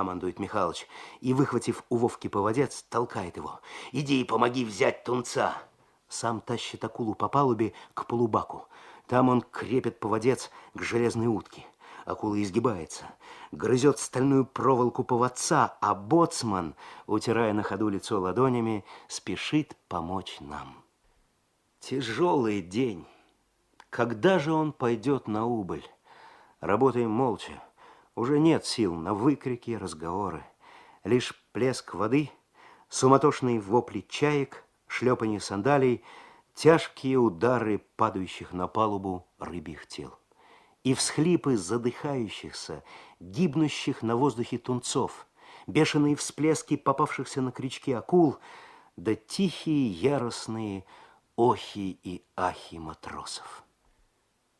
командует Михалыч, и, выхватив у Вовки поводец, толкает его. «Иди и помоги взять тунца!» Сам тащит акулу по палубе к полубаку. Там он крепит поводец к железной утке. Акула изгибается, грызет стальную проволоку поводца, а боцман, утирая на ходу лицо ладонями, спешит помочь нам. Тяжелый день. Когда же он пойдет на убыль? Работаем молча. Уже нет сил на выкрики, разговоры. Лишь плеск воды, суматошные вопли чаек, шлепанье сандалий, тяжкие удары падающих на палубу рыбьих тел. И всхлипы задыхающихся, гибнущих на воздухе тунцов, бешеные всплески попавшихся на крючки акул, да тихие яростные охи и ахи матросов.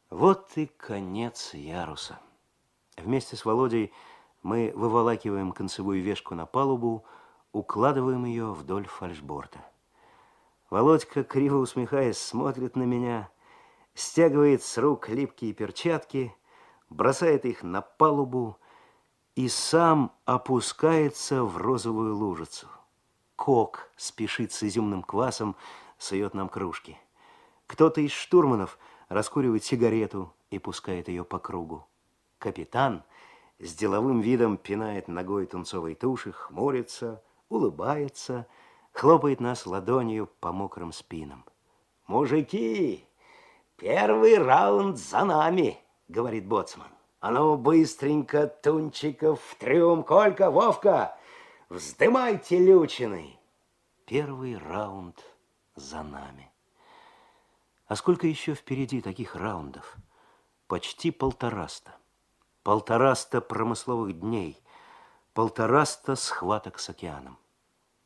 Вот и конец яруса. Вместе с Володей мы выволакиваем концевую вешку на палубу, укладываем ее вдоль фальшборта. Володька, криво усмехаясь, смотрит на меня, стягивает с рук липкие перчатки, бросает их на палубу и сам опускается в розовую лужицу. Кок спешит с изюмным квасом, сует нам кружки. Кто-то из штурманов раскуривает сигарету и пускает ее по кругу. Капитан с деловым видом пинает ногой тунцовой туши, хмурится, улыбается, хлопает нас ладонью по мокрым спинам. «Мужики, первый раунд за нами!» — говорит боцман. «А ну, быстренько, Тунчиков, в трюм, Колька, Вовка, вздымайте лючины!» Первый раунд за нами. А сколько еще впереди таких раундов? Почти полтораста. Полтораста промысловых дней, полтораста схваток с океаном.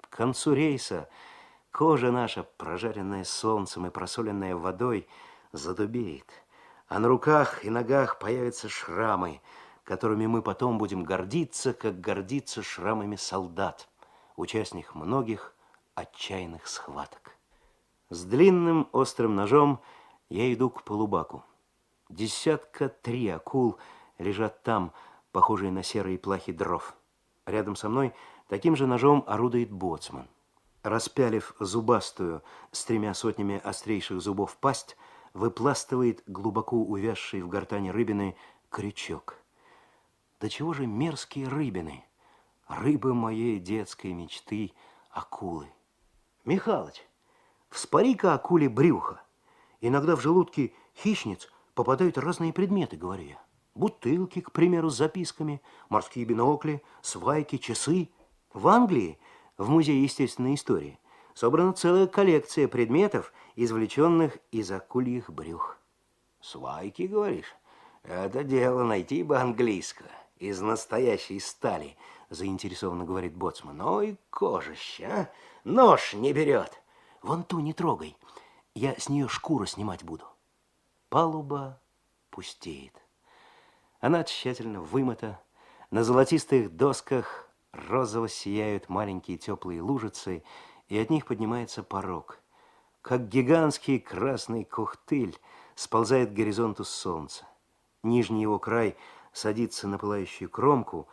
К концу рейса кожа наша, прожаренная солнцем и просоленная водой, задубеет, а на руках и ногах появятся шрамы, которыми мы потом будем гордиться, как гордиться шрамами солдат, участник многих отчаянных схваток. С длинным острым ножом я иду к полубаку. Десятка три акул – лежат там, похожие на серые плахи дров. Рядом со мной таким же ножом орудует боцман. Распялив зубастую с тремя сотнями острейших зубов пасть, выпластывает глубоко увязший в гортане рыбины крючок. Да чего же мерзкие рыбины? Рыбы моей детской мечты – акулы. Михалыч, вспори-ка акуле брюхо. Иногда в желудке хищниц попадают разные предметы, говорю я бутылки, к примеру, с записками, морские бинокли, свайки, часы. В Англии, в Музее естественной истории, собрана целая коллекция предметов, извлеченных из акульих брюх. Свайки, говоришь? Это дело найти бы английского, из настоящей стали, заинтересованно говорит Боцман. Ой, кожище, а? Нож не берет. Вон ту не трогай, я с нее шкуру снимать буду. Палуба пустеет. Она тщательно вымыта. На золотистых досках розово сияют маленькие теплые лужицы, и от них поднимается порог. Как гигантский красный кухтыль сползает к горизонту солнца. Нижний его край садится на пылающую кромку,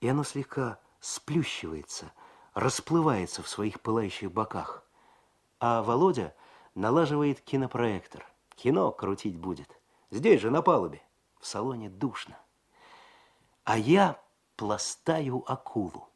и оно слегка сплющивается, расплывается в своих пылающих боках. А Володя налаживает кинопроектор. Кино крутить будет. Здесь же, на палубе. В салоне душно. А я пластаю акулу.